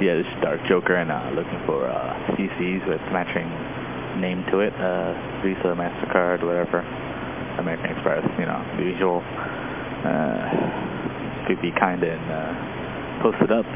Yeah, this is Dark Joker and uh, looking for uh, CCs with matching name to it, uh, Visa, MasterCard, whatever, American Express, you know, the usual. Uh, could be kind and uh, post it up.